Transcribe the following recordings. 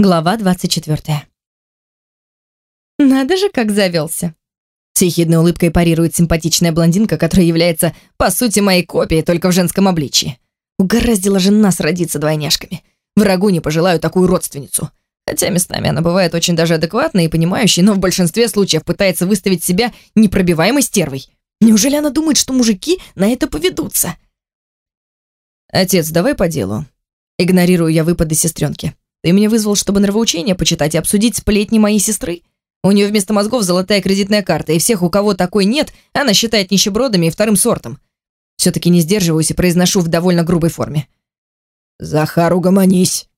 Глава 24. Надо же, как завелся. С ехидной улыбкой парирует симпатичная блондинка, которая является, по сути, моей копией, только в женском обличии. Угораздила же нас родиться двойняшками. Врагу не пожелаю такую родственницу. Хотя местами она бывает очень даже адекватной и понимающей, но в большинстве случаев пытается выставить себя непробиваемой стервой. Неужели она думает, что мужики на это поведутся? «Отец, давай по делу». Игнорирую я выпады сестренки. Ты меня вызвал, чтобы нравоучение почитать и обсудить сплетни моей сестры? У нее вместо мозгов золотая кредитная карта, и всех, у кого такой нет, она считает нищебродами и вторым сортом. Все-таки не сдерживаюсь и произношу в довольно грубой форме. «Захар, угомонись!»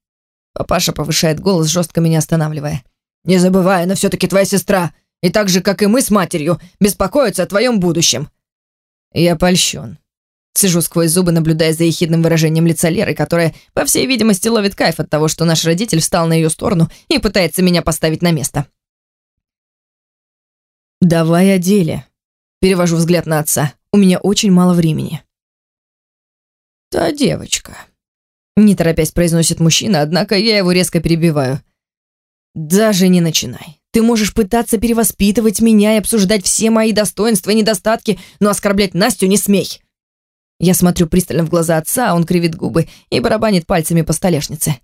Папаша повышает голос, жестко меня останавливая. «Не забывай, она все-таки твоя сестра, и так же, как и мы с матерью, беспокоится о твоем будущем». Я польщен. Сижу сквозь зубы, наблюдая за ехидным выражением лица Леры, которая, по всей видимости, ловит кайф от того, что наш родитель встал на ее сторону и пытается меня поставить на место. «Давай о деле». Перевожу взгляд на отца. У меня очень мало времени. «Та девочка», — не торопясь произносит мужчина, однако я его резко перебиваю. «Даже не начинай. Ты можешь пытаться перевоспитывать меня и обсуждать все мои достоинства и недостатки, но оскорблять Настю не смей». Я смотрю пристально в глаза отца, он кривит губы и барабанит пальцами по столешнице.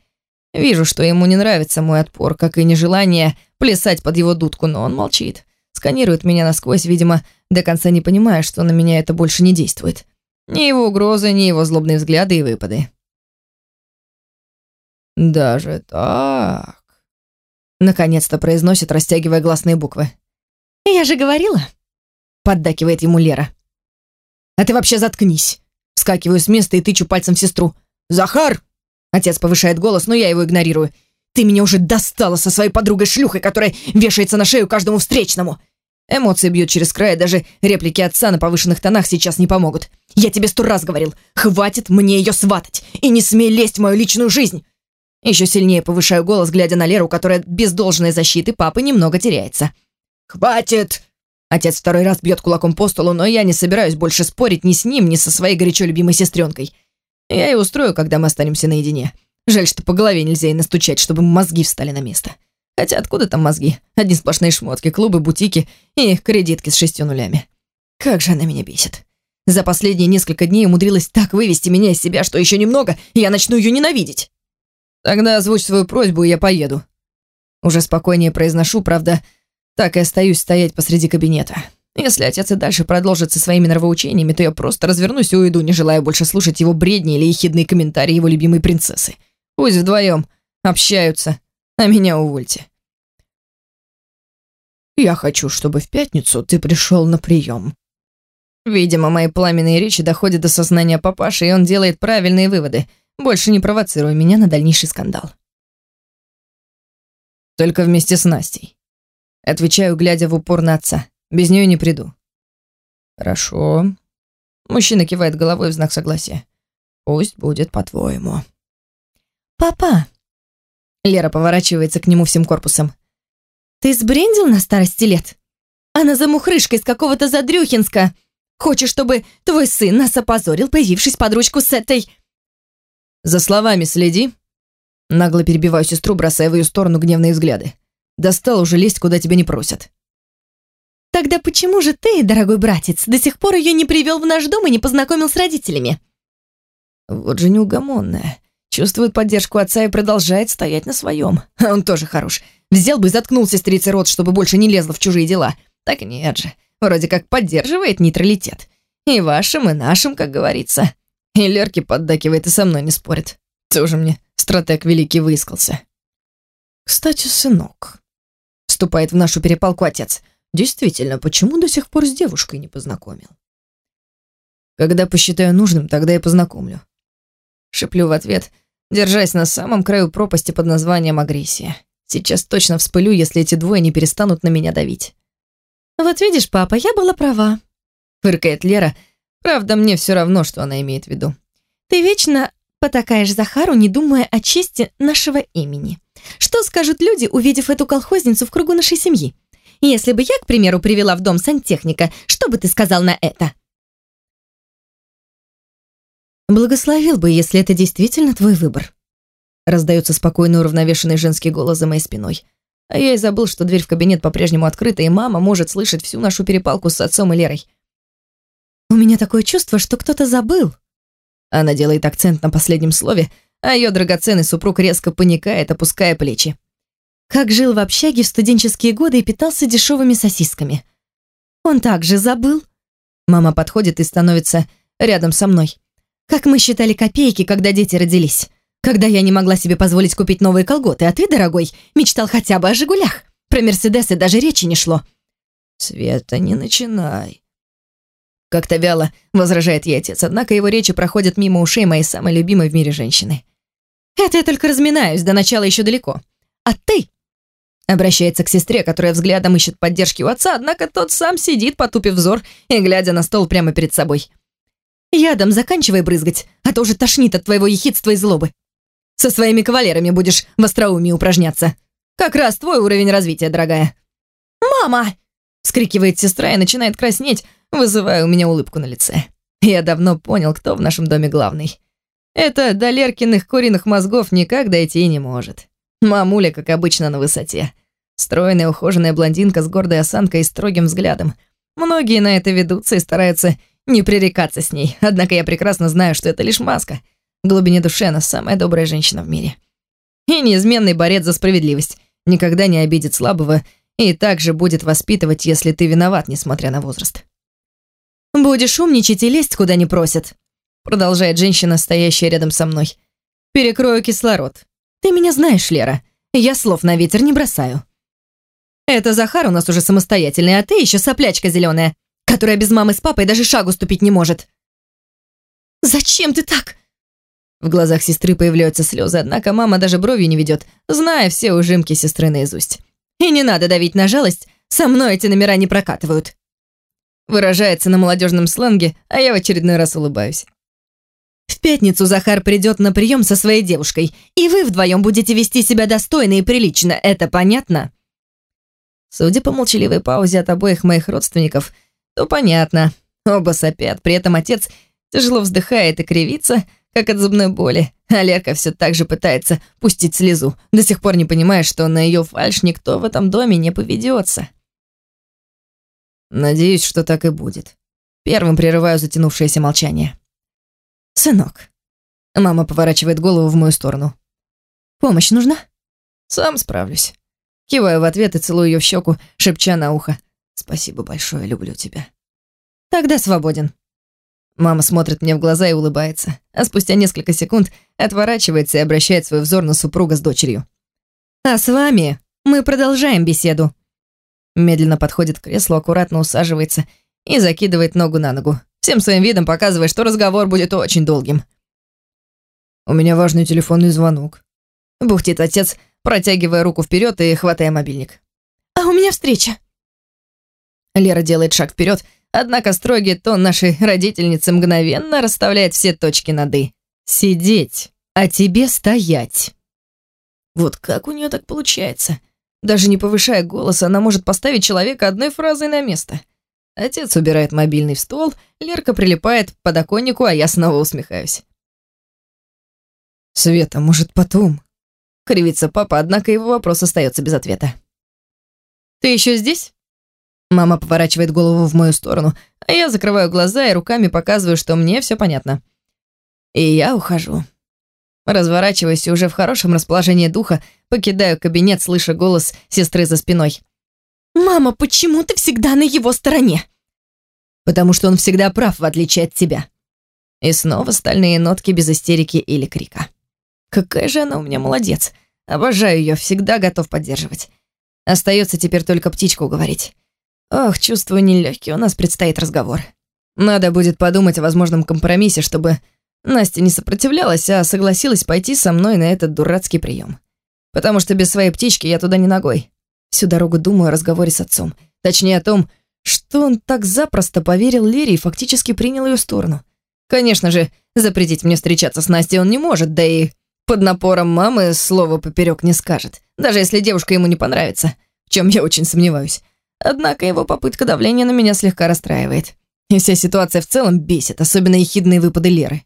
Вижу, что ему не нравится мой отпор, как и нежелание плясать под его дудку, но он молчит. Сканирует меня насквозь, видимо, до конца не понимая, что на меня это больше не действует. Ни его угрозы, ни его злобные взгляды и выпады. «Даже так?» Наконец-то произносит, растягивая гласные буквы. «Я же говорила!» Поддакивает ему Лера. «А ты вообще заткнись!» Вскакиваю с места и тычу пальцем в сестру. «Захар!» Отец повышает голос, но я его игнорирую. «Ты меня уже достала со своей подругой-шлюхой, которая вешается на шею каждому встречному!» Эмоции бьют через край, даже реплики отца на повышенных тонах сейчас не помогут. «Я тебе сто раз говорил, хватит мне ее сватать, и не смей лезть в мою личную жизнь!» Еще сильнее повышаю голос, глядя на Леру, которая без должной защиты папы немного теряется. «Хватит!» Отец второй раз бьет кулаком по столу, но я не собираюсь больше спорить ни с ним, ни со своей горячо любимой сестренкой. Я и устрою, когда мы останемся наедине. Жаль, что по голове нельзя и настучать, чтобы мозги встали на место. Хотя откуда там мозги? Одни сплошные шмотки, клубы, бутики и кредитки с шестью нулями. Как же она меня бесит. За последние несколько дней умудрилась так вывести меня из себя, что еще немного, и я начну ее ненавидеть. Тогда озвучь свою просьбу, и я поеду. Уже спокойнее произношу, правда, так и остаюсь стоять посреди кабинета. Если отец и дальше продолжит со своими нравоучениями, то я просто развернусь и уйду, не желая больше слушать его бредни или ехидные комментарии его любимой принцессы. Пусть вдвоем общаются, а меня увольте. Я хочу, чтобы в пятницу ты пришел на прием. Видимо, мои пламенные речи доходят до сознания папаши, и он делает правильные выводы, больше не провоцируя меня на дальнейший скандал. Только вместе с Настей. Отвечаю, глядя в упор на отца. Без нее не приду. Хорошо. Мужчина кивает головой в знак согласия. Пусть будет по-твоему. Папа. Лера поворачивается к нему всем корпусом. Ты сбрендил на старости лет? Она замухрышка из какого-то Задрюхинска. Хочешь, чтобы твой сын нас опозорил, появившись под ручку с этой... За словами следи. Нагло перебиваю сестру, бросая в ее сторону гневные взгляды. Достал уже лезть, куда тебя не просят. Тогда почему же ты, дорогой братец, до сих пор ее не привел в наш дом и не познакомил с родителями? Вот же неугомонная. Чувствует поддержку отца и продолжает стоять на своем. А он тоже хорош. Взял бы и заткнул сестрице рот, чтобы больше не лезла в чужие дела. Так нет же. Вроде как поддерживает нейтралитет. И вашим, и нашим, как говорится. И Лерке поддакивает и со мной не спорит. Тоже мне стратег великий выискался. Кстати, сынок, Вступает в нашу перепалку отец. Действительно, почему до сих пор с девушкой не познакомил? Когда посчитаю нужным, тогда и познакомлю. Шиплю в ответ, держась на самом краю пропасти под названием агрессия. Сейчас точно вспылю, если эти двое не перестанут на меня давить. «Вот видишь, папа, я была права», — фыркает Лера. Правда, мне все равно, что она имеет в виду. «Ты вечно потакаешь Захару, не думая о чести нашего имени. Что скажут люди, увидев эту колхозницу в кругу нашей семьи? Если бы я, к примеру, привела в дом сантехника, что бы ты сказал на это? Благословил бы, если это действительно твой выбор. Раздается спокойный уравновешенный женский голос за моей спиной. А я и забыл, что дверь в кабинет по-прежнему открыта, и мама может слышать всю нашу перепалку с отцом и Лерой. «У меня такое чувство, что кто-то забыл». Она делает акцент на последнем слове, а ее драгоценный супруг резко паникает, опуская плечи. Как жил в общаге в студенческие годы и питался дешевыми сосисками. Он также забыл. Мама подходит и становится рядом со мной. Как мы считали копейки, когда дети родились. Когда я не могла себе позволить купить новые колготы, а ты, дорогой, мечтал хотя бы о «Жигулях». Про «Мерседесы» даже речи не шло. «Света, не начинай». Как-то вяло возражает ей отец, однако его речи проходят мимо ушей моей самой любимой в мире женщины. «Это я только разминаюсь, до начала еще далеко. А ты Обращается к сестре, которая взглядом ищет поддержки у отца, однако тот сам сидит, потупив взор и глядя на стол прямо перед собой. «Ядом заканчивай брызгать, а то уже тошнит от твоего ехидства и злобы. Со своими кавалерами будешь в остроумии упражняться. Как раз твой уровень развития, дорогая». «Мама!» — вскрикивает сестра и начинает краснеть, вызывая у меня улыбку на лице. Я давно понял, кто в нашем доме главный. Это до Леркиных куриных мозгов никак дойти не может. Мамуля, как обычно, на высоте. Стройная, ухоженная блондинка с гордой осанкой и строгим взглядом. Многие на это ведутся и стараются не пререкаться с ней, однако я прекрасно знаю, что это лишь маска. В глубине души она самая добрая женщина в мире. И неизменный борец за справедливость. Никогда не обидит слабого и также будет воспитывать, если ты виноват, несмотря на возраст. «Будешь умничать и лезть, куда не просят», продолжает женщина, стоящая рядом со мной. «Перекрою кислород. Ты меня знаешь, Лера. Я слов на ветер не бросаю. Это Захар у нас уже самостоятельный, а ты еще соплячка зеленая, которая без мамы с папой даже шагу ступить не может. Зачем ты так? В глазах сестры появляются слезы, однако мама даже бровью не ведет, зная все ужимки сестры наизусть. И не надо давить на жалость, со мной эти номера не прокатывают. Выражается на молодежном сленге, а я в очередной раз улыбаюсь. В пятницу Захар придет на прием со своей девушкой, и вы вдвоем будете вести себя достойно и прилично, это понятно? Судя по молчаливой паузе от обоих моих родственников, то понятно. Оба сопят, при этом отец тяжело вздыхает и кривится, как от зубной боли, а Лерка все так же пытается пустить слезу, до сих пор не понимая, что на ее фальш никто в этом доме не поведется. Надеюсь, что так и будет. Первым прерываю затянувшееся молчание. «Сынок». Мама поворачивает голову в мою сторону. «Помощь нужна?» «Сам справлюсь». Киваю в ответ и целую ее в щеку, шепча на ухо. «Спасибо большое, люблю тебя». «Тогда свободен». Мама смотрит мне в глаза и улыбается, а спустя несколько секунд отворачивается и обращает свой взор на супруга с дочерью. «А с вами мы продолжаем беседу». Медленно подходит к креслу, аккуратно усаживается и закидывает ногу на ногу всем своим видом показывая, что разговор будет очень долгим. «У меня важный телефонный звонок», — бухтит отец, протягивая руку вперед и хватая мобильник. «А у меня встреча». Лера делает шаг вперед, однако строгий тон нашей родительницы мгновенно расставляет все точки над «и». «Сидеть, а тебе стоять». Вот как у нее так получается? Даже не повышая голос, она может поставить человека одной фразой на место — Отец убирает мобильный в стол, Лерка прилипает к подоконнику, а я снова усмехаюсь. «Света, может, потом?» Кривится папа, однако его вопрос остается без ответа. «Ты еще здесь?» Мама поворачивает голову в мою сторону, а я закрываю глаза и руками показываю, что мне все понятно. И я ухожу. Разворачиваюсь и уже в хорошем расположении духа покидаю кабинет, слыша голос сестры за спиной. «Мама, почему ты всегда на его стороне?» «Потому что он всегда прав, в отличие от тебя». И снова стальные нотки без истерики или крика. Какая же она у меня молодец. Обожаю ее, всегда готов поддерживать. Остается теперь только птичку говорить. Ох, чувствую нелегкий, у нас предстоит разговор. Надо будет подумать о возможном компромиссе, чтобы Настя не сопротивлялась, а согласилась пойти со мной на этот дурацкий прием. Потому что без своей птички я туда не ногой. Всю дорогу думаю о разговоре с отцом. Точнее о том, что он так запросто поверил Лере и фактически принял ее сторону. Конечно же, запретить мне встречаться с Настей он не может, да и под напором мамы слова поперек не скажет, даже если девушка ему не понравится, в чем я очень сомневаюсь. Однако его попытка давления на меня слегка расстраивает. И вся ситуация в целом бесит, особенно ехидные выпады Леры.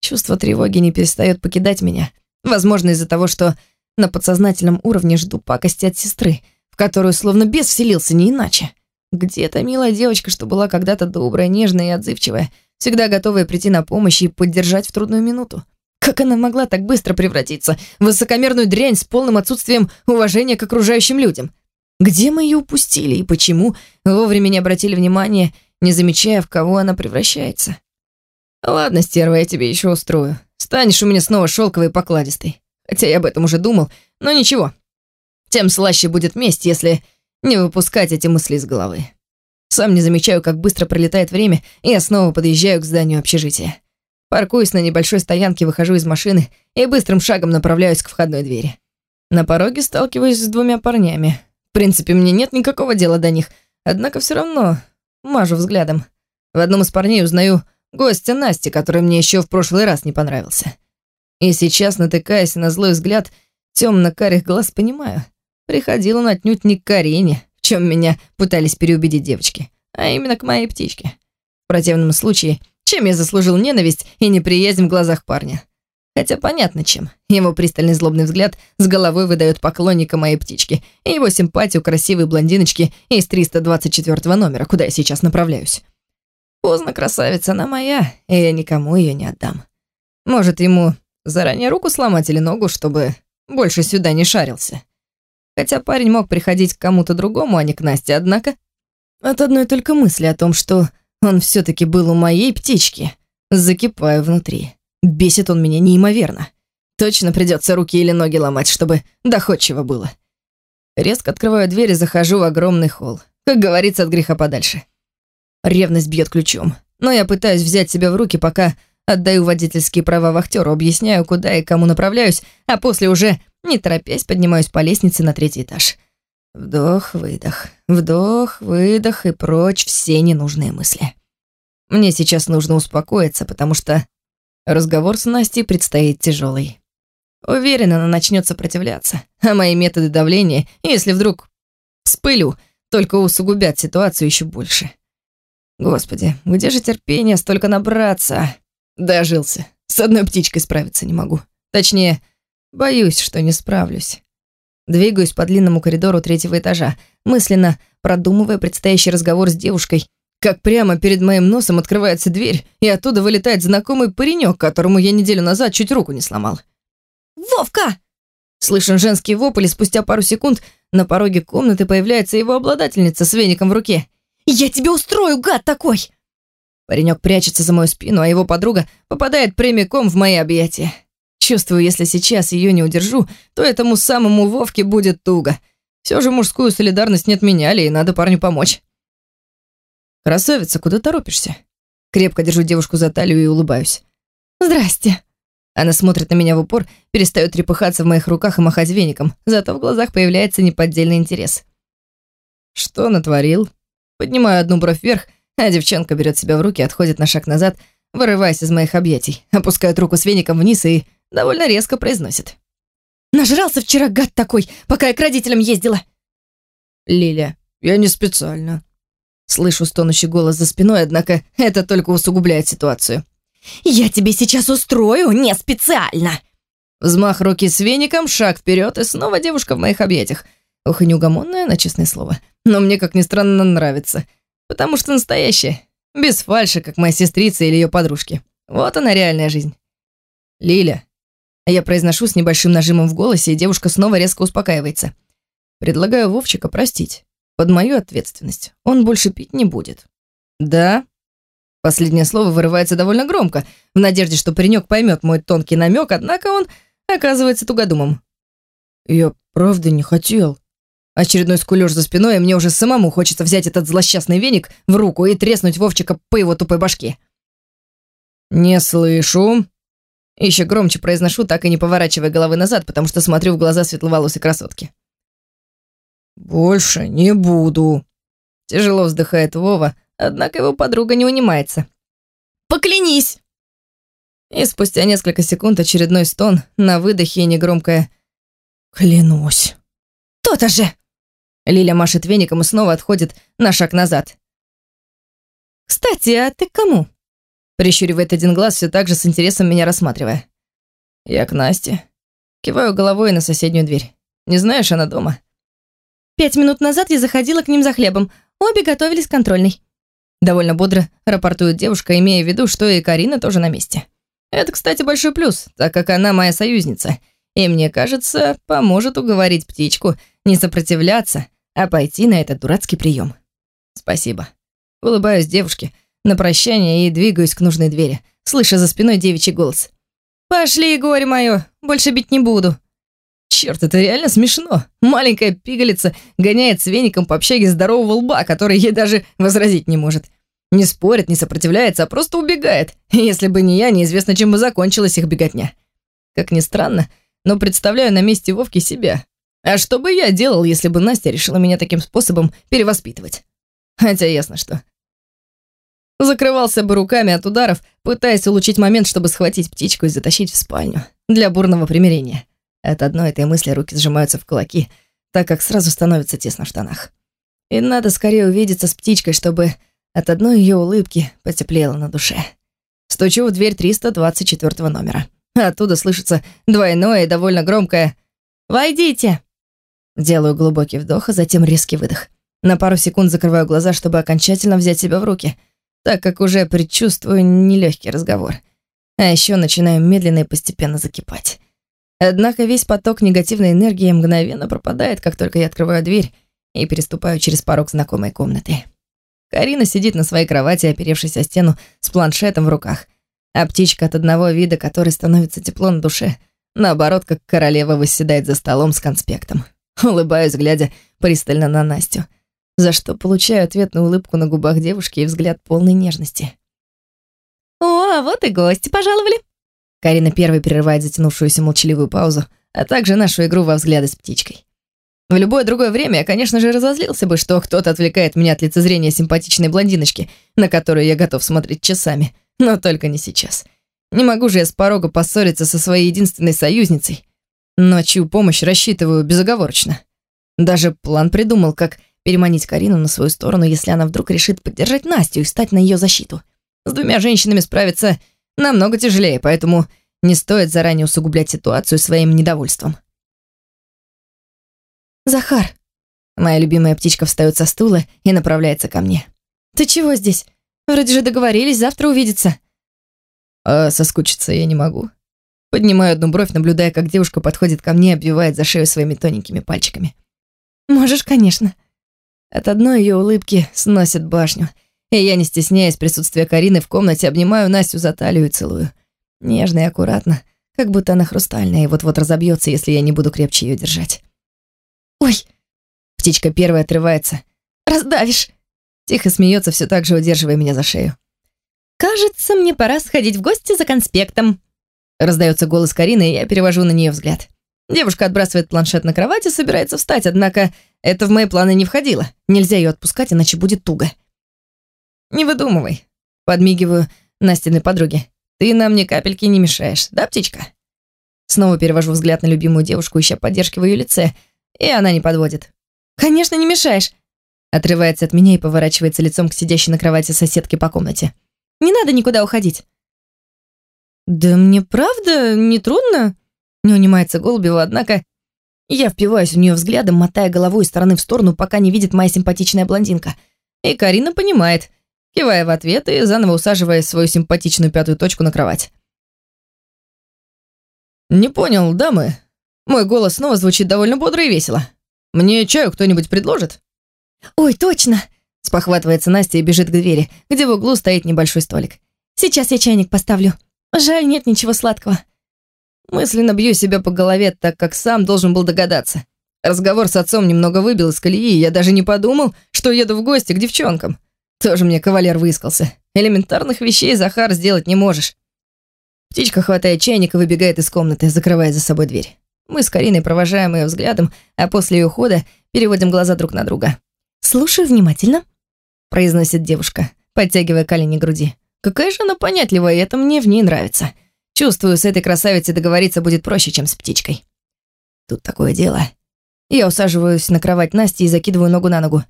Чувство тревоги не перестает покидать меня, Возможно, из-за того, что на подсознательном уровне жду пакости от сестры, в которую словно бес вселился, не иначе. Где то милая девочка, что была когда-то добрая, нежная и отзывчивая, всегда готовая прийти на помощь и поддержать в трудную минуту? Как она могла так быстро превратиться в высокомерную дрянь с полным отсутствием уважения к окружающим людям? Где мы ее упустили и почему вовремя не обратили внимания, не замечая, в кого она превращается? Ладно, стерва, я тебе еще устрою. Станешь у меня снова шелковой и покладистой. Хотя я об этом уже думал, но ничего. Тем слаще будет месть, если не выпускать эти мысли из головы. Сам не замечаю, как быстро пролетает время, и я снова подъезжаю к зданию общежития. Паркуюсь на небольшой стоянке, выхожу из машины и быстрым шагом направляюсь к входной двери. На пороге сталкиваюсь с двумя парнями. В принципе, мне нет никакого дела до них, однако все равно мажу взглядом. В одном из парней узнаю гостя Насти, который мне еще в прошлый раз не понравился. И сейчас, натыкаясь на злой взгляд темно-карих глаз, понимаю, приходил он отнюдь не к Карине, в чем меня пытались переубедить девочки, а именно к моей птичке. В противном случае, чем я заслужил ненависть и неприязнь в глазах парня? Хотя понятно чем. Его пристальный злобный взгляд с головой выдает поклонника моей птички и его симпатию красивой блондиночки из 324 номера, куда я сейчас направляюсь. Поздно, красавица, она моя, и я никому ее не отдам. Может, ему заранее руку сломать или ногу, чтобы больше сюда не шарился. Хотя парень мог приходить к кому-то другому, а не к Насте, однако от одной только мысли о том, что он все таки был у моей птички, закипаю внутри. Бесит он меня неимоверно. Точно придется руки или ноги ломать, чтобы доходчиво было. Резко открываю дверь и захожу в огромный холл. Как говорится, от греха подальше. Ревность бьет ключом. Но я пытаюсь взять себя в руки, пока отдаю водительские права вахтеру, объясняю, куда и кому направляюсь, а после уже, не торопясь, поднимаюсь по лестнице на третий этаж. Вдох-выдох, вдох-выдох и прочь все ненужные мысли. Мне сейчас нужно успокоиться, потому что Разговор с Настей предстоит тяжелый. Уверена, она начнет сопротивляться, а мои методы давления, если вдруг вспылю, только усугубят ситуацию еще больше. Господи, где же терпение столько набраться? Дожился. С одной птичкой справиться не могу. Точнее, боюсь, что не справлюсь. Двигаюсь по длинному коридору третьего этажа, мысленно продумывая предстоящий разговор с девушкой как прямо перед моим носом открывается дверь, и оттуда вылетает знакомый паренек, которому я неделю назад чуть руку не сломал. «Вовка!» Слышен женский вопль, и спустя пару секунд на пороге комнаты появляется его обладательница с веником в руке. «Я тебе устрою, гад такой!» Паренек прячется за мою спину, а его подруга попадает прямиком в мои объятия. Чувствую, если сейчас ее не удержу, то этому самому Вовке будет туго. Все же мужскую солидарность не отменяли, и надо парню помочь. «Красавица, куда торопишься?» Крепко держу девушку за талию и улыбаюсь. «Здрасте». Она смотрит на меня в упор, перестает трепыхаться в моих руках и махать веником, зато в глазах появляется неподдельный интерес. «Что натворил?» Поднимаю одну бровь вверх, а девчонка берет себя в руки, отходит на шаг назад, вырываясь из моих объятий, опускает руку с веником вниз и довольно резко произносит. «Нажрался вчера гад такой, пока я к родителям ездила!» «Лиля, я не специально», Слышу стонущий голос за спиной, однако это только усугубляет ситуацию. «Я тебе сейчас устрою не специально!» Взмах руки с веником, шаг вперед, и снова девушка в моих объятиях. Ох и неугомонная, на честное слово. Но мне, как ни странно, нравится. Потому что настоящая. Без фальши, как моя сестрица или ее подружки. Вот она реальная жизнь. Лиля. Я произношу с небольшим нажимом в голосе, и девушка снова резко успокаивается. Предлагаю Вовчика простить под мою ответственность. Он больше пить не будет. Да? Последнее слово вырывается довольно громко, в надежде, что паренек поймет мой тонкий намек, однако он оказывается тугодумом. Я правда не хотел. Очередной скулёж за спиной, и мне уже самому хочется взять этот злосчастный веник в руку и треснуть Вовчика по его тупой башке. «Не слышу». Еще громче произношу, так и не поворачивая головы назад, потому что смотрю в глаза светловолосой красотки. «Больше не буду». Тяжело вздыхает Вова, однако его подруга не унимается. «Поклянись!» И спустя несколько секунд очередной стон на выдохе и негромкое «Клянусь». «То-то же!» Лиля машет веником и снова отходит на шаг назад. «Кстати, а ты к кому?» Прищуривает один глаз, все так же с интересом меня рассматривая. «Я к Насте. Киваю головой на соседнюю дверь. Не знаешь, она дома? Пять минут назад я заходила к ним за хлебом. Обе готовились к контрольной. Довольно бодро рапортует девушка, имея в виду, что и Карина тоже на месте. Это, кстати, большой плюс, так как она моя союзница. И мне кажется, поможет уговорить птичку не сопротивляться, а пойти на этот дурацкий прием. Спасибо. Улыбаюсь девушке на прощание и двигаюсь к нужной двери, слыша за спиной девичий голос. «Пошли, горе мое, больше бить не буду». Черт, это реально смешно. Маленькая пигалица гоняет с веником по общаге здорового лба, который ей даже возразить не может. Не спорит, не сопротивляется, а просто убегает. Если бы не я, неизвестно, чем бы закончилась их беготня. Как ни странно, но представляю на месте Вовки себя. А что бы я делал, если бы Настя решила меня таким способом перевоспитывать? Хотя ясно что. Закрывался бы руками от ударов, пытаясь улучшить момент, чтобы схватить птичку и затащить в спальню. Для бурного примирения. От одной этой мысли руки сжимаются в кулаки, так как сразу становится тесно в штанах. И надо скорее увидеться с птичкой, чтобы от одной ее улыбки потеплело на душе. Стучу в дверь 324 номера. Оттуда слышится двойное и довольно громкое «Войдите!». Делаю глубокий вдох, а затем резкий выдох. На пару секунд закрываю глаза, чтобы окончательно взять себя в руки, так как уже предчувствую нелегкий разговор. А еще начинаю медленно и постепенно закипать. Однако весь поток негативной энергии мгновенно пропадает, как только я открываю дверь и переступаю через порог знакомой комнаты. Карина сидит на своей кровати, оперевшись о стену с планшетом в руках, а птичка от одного вида, который становится тепло на душе, наоборот, как королева восседает за столом с конспектом. Улыбаюсь, глядя пристально на Настю, за что получаю ответную улыбку на губах девушки и взгляд полной нежности. «О, вот и гости пожаловали!» Карина первой прерывает затянувшуюся молчаливую паузу, а также нашу игру во взгляды с птичкой. В любое другое время я, конечно же, разозлился бы, что кто-то отвлекает меня от лицезрения симпатичной блондиночки, на которую я готов смотреть часами. Но только не сейчас. Не могу же я с порога поссориться со своей единственной союзницей, но чью помощь рассчитываю безоговорочно. Даже план придумал, как переманить Карину на свою сторону, если она вдруг решит поддержать Настю и встать на ее защиту. С двумя женщинами справиться намного тяжелее, поэтому не стоит заранее усугублять ситуацию своим недовольством. «Захар!» Моя любимая птичка встает со стула и направляется ко мне. «Ты чего здесь? Вроде же договорились завтра увидеться». «А соскучиться я не могу». Поднимаю одну бровь, наблюдая, как девушка подходит ко мне и обвивает за шею своими тоненькими пальчиками. «Можешь, конечно». От одной ее улыбки сносит башню, и я, не стесняясь присутствия Карины в комнате, обнимаю Настю за талию и целую. Нежно и аккуратно, как будто она хрустальная и вот-вот разобьется, если я не буду крепче ее держать. «Ой!» Птичка первая отрывается. «Раздавишь!» Тихо смеется, все так же удерживая меня за шею. «Кажется, мне пора сходить в гости за конспектом». Раздается голос Карины, и я перевожу на нее взгляд. Девушка отбрасывает планшет на кровать и собирается встать, однако это в мои планы не входило. Нельзя ее отпускать, иначе будет туго. «Не выдумывай», — подмигиваю Настиной подруге. «Ты нам ни капельки не мешаешь, да, птичка?» Снова перевожу взгляд на любимую девушку, ища поддержки в ее лице, и она не подводит. «Конечно, не мешаешь!» Отрывается от меня и поворачивается лицом к сидящей на кровати соседке по комнате. «Не надо никуда уходить!» «Да мне правда не трудно?» Не унимается Голубева, однако я впиваюсь в нее взглядом, мотая головой из стороны в сторону, пока не видит моя симпатичная блондинка. И Карина понимает, кивая в ответ и заново усаживая свою симпатичную пятую точку на кровать. «Не понял, дамы?» Мой голос снова звучит довольно бодро и весело. «Мне чаю кто-нибудь предложит?» «Ой, точно!» Спохватывается Настя и бежит к двери, где в углу стоит небольшой столик. «Сейчас я чайник поставлю. Жаль, нет ничего сладкого». Мысленно бью себя по голове, так как сам должен был догадаться. Разговор с отцом немного выбил из колеи, я даже не подумал, что еду в гости к девчонкам. Тоже мне кавалер выискался. Элементарных вещей, Захар, сделать не можешь. Птичка хватает чайник и выбегает из комнаты, закрывая за собой дверь. Мы с Кариной провожаем ее взглядом, а после ее ухода переводим глаза друг на друга. «Слушаю внимательно», — произносит девушка, подтягивая колени к груди. «Какая же она понятливая, и это мне в ней нравится. Чувствую, с этой красавицей договориться будет проще, чем с птичкой». Тут такое дело. Я усаживаюсь на кровать Насти и закидываю ногу на ногу.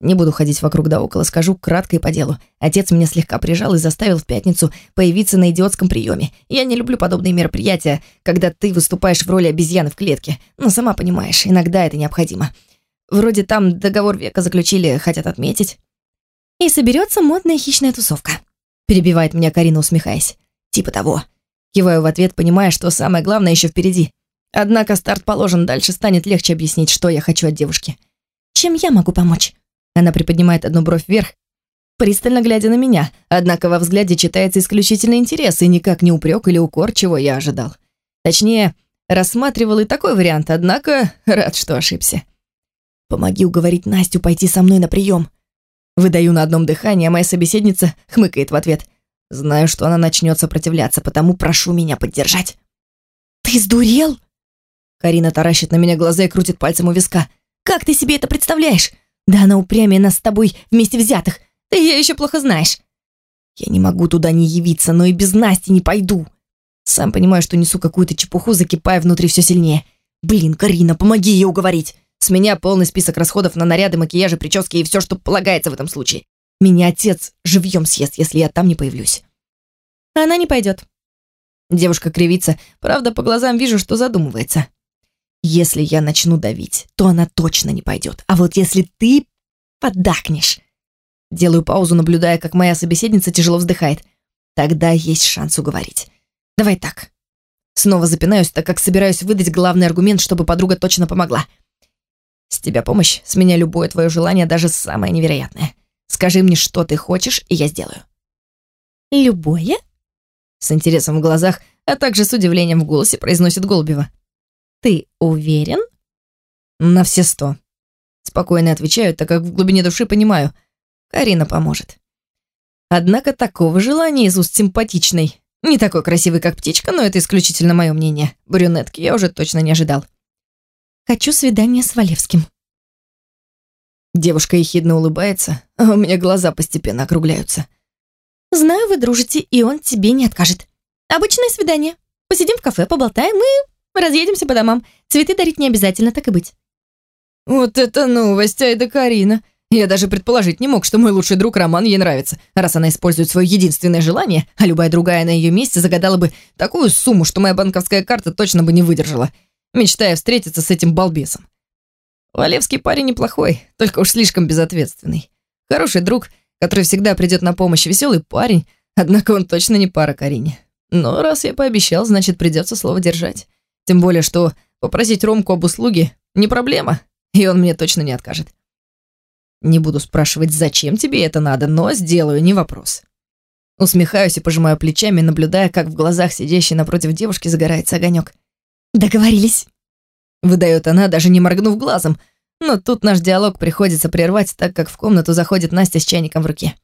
Не буду ходить вокруг да около, скажу кратко и по делу. Отец меня слегка прижал и заставил в пятницу появиться на идиотском приеме. Я не люблю подобные мероприятия, когда ты выступаешь в роли обезьяны в клетке. Но сама понимаешь, иногда это необходимо. Вроде там договор века заключили, хотят отметить. И соберется модная хищная тусовка. Перебивает меня Карина, усмехаясь. Типа того. Киваю в ответ, понимая, что самое главное еще впереди. Однако старт положен, дальше станет легче объяснить, что я хочу от девушки. Чем я могу помочь? Она приподнимает одну бровь вверх, пристально глядя на меня, однако во взгляде читается исключительно интерес и никак не упрек или укор, чего я ожидал. Точнее, рассматривал и такой вариант, однако рад, что ошибся. «Помоги уговорить Настю пойти со мной на прием». Выдаю на одном дыхании, а моя собеседница хмыкает в ответ. Знаю, что она начнет сопротивляться, потому прошу меня поддержать. «Ты сдурел?» Карина таращит на меня глаза и крутит пальцем у виска. «Как ты себе это представляешь? Да она упрямее нас с тобой вместе взятых. Ты ее еще плохо знаешь. Я не могу туда не явиться, но и без Насти не пойду. Сам понимаю, что несу какую-то чепуху, закипая внутри все сильнее. Блин, Карина, помоги ее уговорить. С меня полный список расходов на наряды, макияжи, прически и все, что полагается в этом случае. Меня отец живьем съест, если я там не появлюсь. Она не пойдет. Девушка кривится, правда, по глазам вижу, что задумывается. Если я начну давить, то она точно не пойдет. А вот если ты поддакнешь... Делаю паузу, наблюдая, как моя собеседница тяжело вздыхает. Тогда есть шанс уговорить. Давай так. Снова запинаюсь, так как собираюсь выдать главный аргумент, чтобы подруга точно помогла. С тебя помощь, с меня любое твое желание, даже самое невероятное. Скажи мне, что ты хочешь, и я сделаю. Любое? С интересом в глазах, а также с удивлением в голосе произносит Голубева. «Ты уверен?» «На все сто». Спокойно отвечаю, так как в глубине души понимаю, Карина поможет. Однако такого желания из уст симпатичной, не такой красивый, как птичка, но это исключительно мое мнение, брюнетки я уже точно не ожидал. «Хочу свидание с Валевским». Девушка ехидно улыбается, а у меня глаза постепенно округляются. «Знаю, вы дружите, и он тебе не откажет. Обычное свидание. Посидим в кафе, поболтаем и Разъедемся по домам. Цветы дарить не обязательно, так и быть». «Вот это новость, Айда Карина. Я даже предположить не мог, что мой лучший друг Роман ей нравится, раз она использует свое единственное желание, а любая другая на ее месте загадала бы такую сумму, что моя банковская карта точно бы не выдержала, мечтая встретиться с этим балбесом. Валевский парень неплохой, только уж слишком безответственный. Хороший друг, который всегда придет на помощь, веселый парень, однако он точно не пара Карине. Но раз я пообещал, значит, придется слово держать. Тем более, что попросить Ромку об услуге не проблема, и он мне точно не откажет. Не буду спрашивать, зачем тебе это надо, но сделаю, не вопрос. Усмехаюсь и пожимаю плечами, наблюдая, как в глазах сидящей напротив девушки загорается огонек. «Договорились», — выдает она, даже не моргнув глазом, но тут наш диалог приходится прервать, так как в комнату заходит Настя с чайником в руке.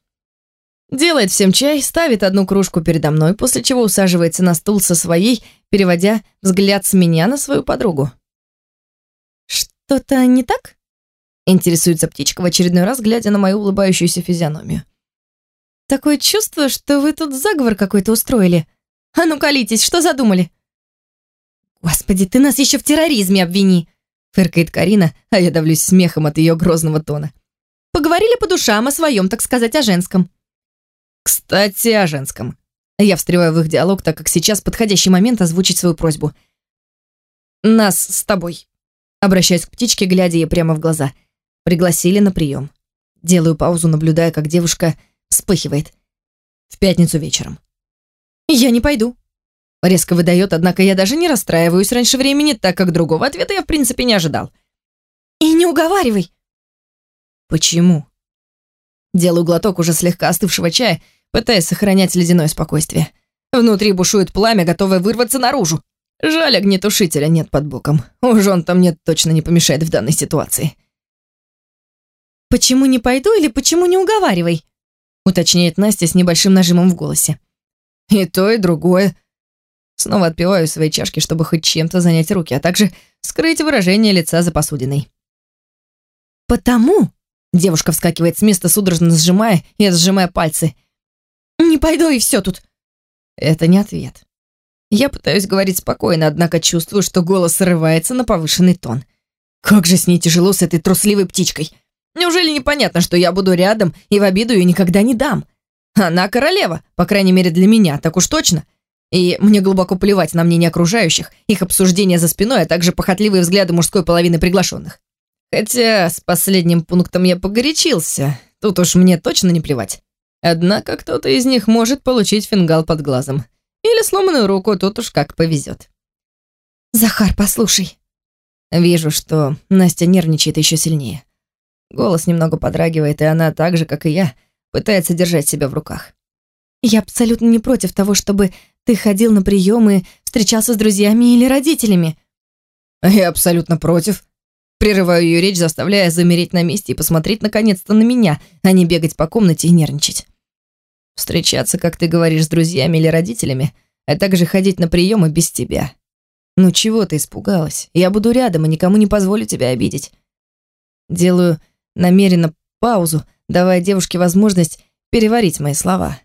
Делает всем чай, ставит одну кружку передо мной, после чего усаживается на стул со своей, переводя взгляд с меня на свою подругу. «Что-то не так?» Интересуется птичка в очередной раз, глядя на мою улыбающуюся физиономию. «Такое чувство, что вы тут заговор какой-то устроили. А ну колитесь, что задумали?» «Господи, ты нас еще в терроризме обвини!» Фыркает Карина, а я давлюсь смехом от ее грозного тона. «Поговорили по душам о своем, так сказать, о женском. Кстати, о женском. Я встреваю в их диалог, так как сейчас подходящий момент озвучить свою просьбу. Нас с тобой. Обращаюсь к птичке, глядя ей прямо в глаза. Пригласили на прием. Делаю паузу, наблюдая, как девушка вспыхивает. В пятницу вечером. Я не пойду. Резко выдает, однако я даже не расстраиваюсь раньше времени, так как другого ответа я в принципе не ожидал. И не уговаривай. Почему? Делаю глоток уже слегка остывшего чая пытаясь сохранять ледяное спокойствие. Внутри бушует пламя, готовое вырваться наружу. Жаль, огнетушителя нет под боком. Уж он там мне точно не помешает в данной ситуации. «Почему не пойду или почему не уговаривай?» уточняет Настя с небольшим нажимом в голосе. И то, и другое. Снова отпиваю свои чашки, чтобы хоть чем-то занять руки, а также скрыть выражение лица за посудиной. «Потому?» Девушка вскакивает с места, судорожно сжимая и сжимая пальцы – не пойду и все тут. Это не ответ. Я пытаюсь говорить спокойно, однако чувствую, что голос срывается на повышенный тон. Как же с ней тяжело с этой трусливой птичкой. Неужели непонятно, что я буду рядом и в обиду ее никогда не дам? Она королева, по крайней мере для меня, так уж точно. И мне глубоко плевать на мнение окружающих, их обсуждения за спиной, а также похотливые взгляды мужской половины приглашенных. Хотя с последним пунктом я погорячился, тут уж мне точно не плевать. Однако кто-то из них может получить фингал под глазом. Или сломанную руку, тут уж как повезет. «Захар, послушай». Вижу, что Настя нервничает еще сильнее. Голос немного подрагивает, и она так же, как и я, пытается держать себя в руках. «Я абсолютно не против того, чтобы ты ходил на приемы, встречался с друзьями или родителями». «Я абсолютно против». Прерываю ее речь, заставляя замереть на месте и посмотреть наконец-то на меня, а не бегать по комнате и нервничать. Встречаться, как ты говоришь, с друзьями или родителями, а также ходить на приемы без тебя. Ну чего ты испугалась? Я буду рядом и никому не позволю тебя обидеть. Делаю намеренно паузу, давая девушке возможность переварить мои слова.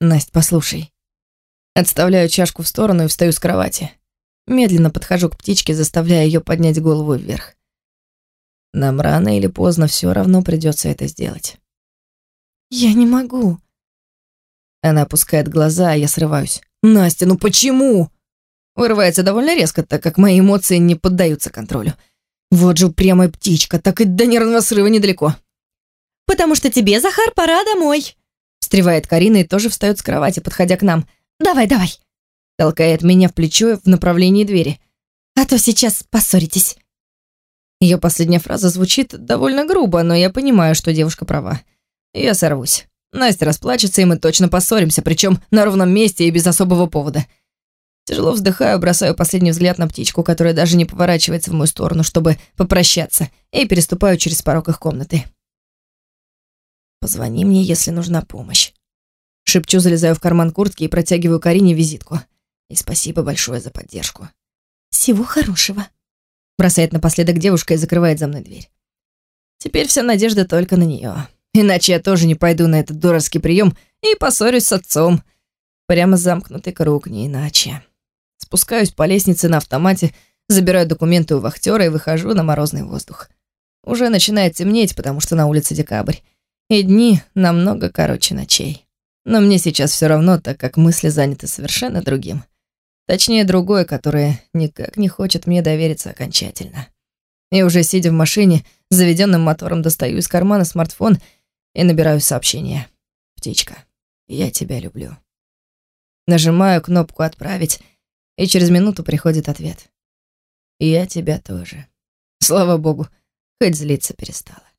Насть, послушай. Отставляю чашку в сторону и встаю с кровати. Медленно подхожу к птичке, заставляя ее поднять голову вверх. Нам рано или поздно все равно придется это сделать. Я не могу. Она опускает глаза, а я срываюсь. Настя, ну почему? Вырывается довольно резко, так как мои эмоции не поддаются контролю. Вот же упрямая птичка, так и до нервного срыва недалеко. «Потому что тебе, Захар, пора домой!» Встревает Карина и тоже встает с кровати, подходя к нам. «Давай, давай!» Толкает меня в плечо в направлении двери. «А то сейчас поссоритесь!» Ее последняя фраза звучит довольно грубо, но я понимаю, что девушка права. Я сорвусь. Настя расплачется, и мы точно поссоримся, причем на ровном месте и без особого повода. Тяжело вздыхаю, бросаю последний взгляд на птичку, которая даже не поворачивается в мою сторону, чтобы попрощаться, и переступаю через порог их комнаты. «Позвони мне, если нужна помощь». Шепчу, залезаю в карман куртки и протягиваю Карине визитку. И спасибо большое за поддержку. «Всего хорошего», — бросает напоследок девушка и закрывает за мной дверь. Теперь вся надежда только на нее. Иначе я тоже не пойду на этот дурацкий прием и поссорюсь с отцом. Прямо замкнутый круг, не иначе. Спускаюсь по лестнице на автомате, забираю документы у вахтера и выхожу на морозный воздух. Уже начинает темнеть, потому что на улице декабрь. И дни намного короче ночей. Но мне сейчас все равно, так как мысли заняты совершенно другим. Точнее, другое, которое никак не хочет мне довериться окончательно. И уже сидя в машине, заведенным мотором достаю из кармана смартфон и набираю сообщение. «Птичка, я тебя люблю». Нажимаю кнопку «Отправить», и через минуту приходит ответ. «Я тебя тоже». Слава богу, хоть злиться перестала.